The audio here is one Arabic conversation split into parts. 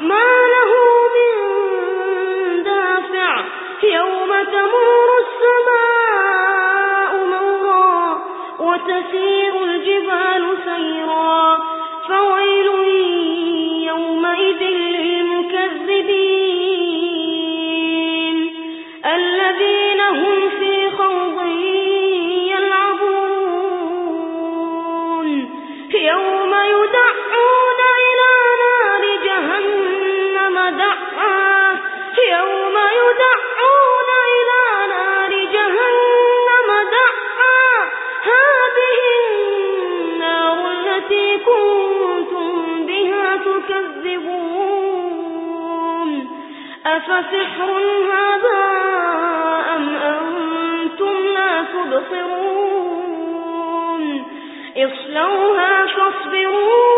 ما له من دافع. يوم تمور السماء مورا وتسير أفسحر هذا أم أنتم لا تبصرون؟ اصلوها فاصبروا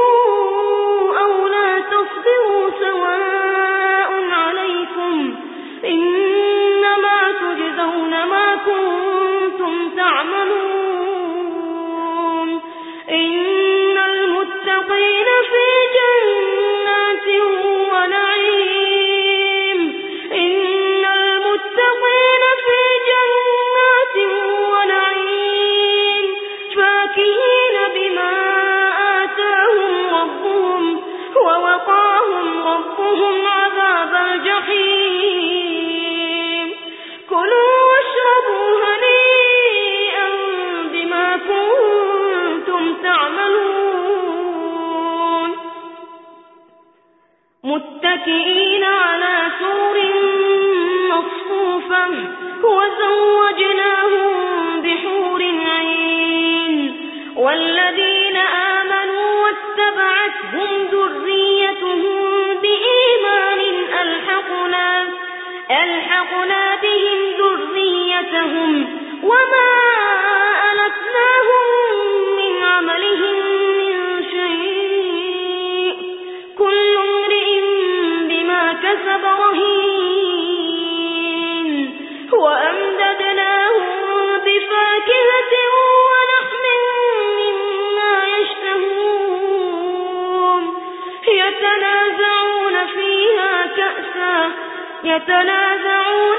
أو لا تصبروا سواء عليكم إنما تجزون ما كنتم واتبعتهم ذريتهم بإيمان ألحقنا, ألحقنا بهم ذريتهم يتنازعون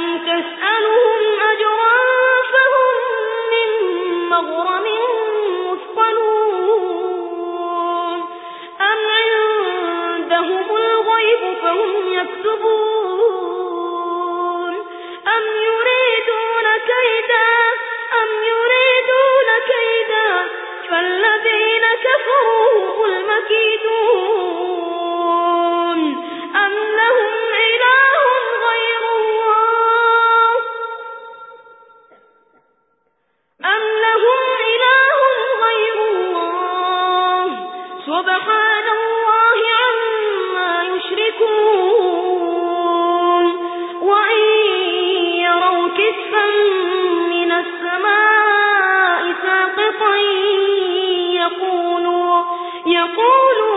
أم تسألهم يقولوا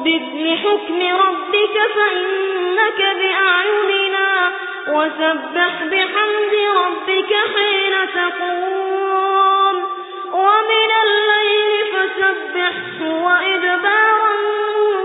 فاصبر لحكم ربك فإنك بأعيننا وسبح بحمد ربك حين تقوم. ومن الليل فسبح وإدبار النور